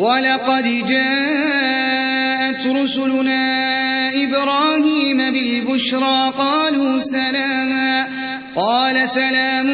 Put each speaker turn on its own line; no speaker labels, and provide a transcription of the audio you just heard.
وَلَقَدْ جَاءَتْ رُسُلُنَا إِبْرَاهِيمَ بِالْبُشْرَىٰ قَالُوا سَلَامًا ۖ قَالَ سَلَامٌ